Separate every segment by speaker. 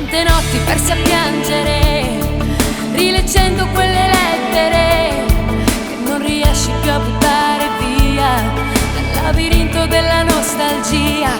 Speaker 1: quante notti persi a piangere, rileggendo quelle lettere che non riesci più a buttare via dal labirinto della nostalgia.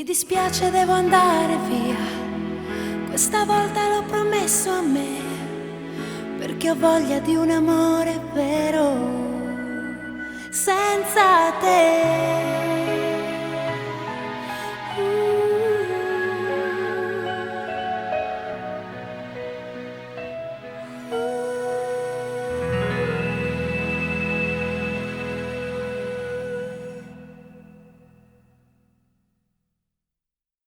Speaker 1: Mi dispiace, devo andare via. Questa volta l'ho promesso a me, perché ho voglia di un amore vero, senza te.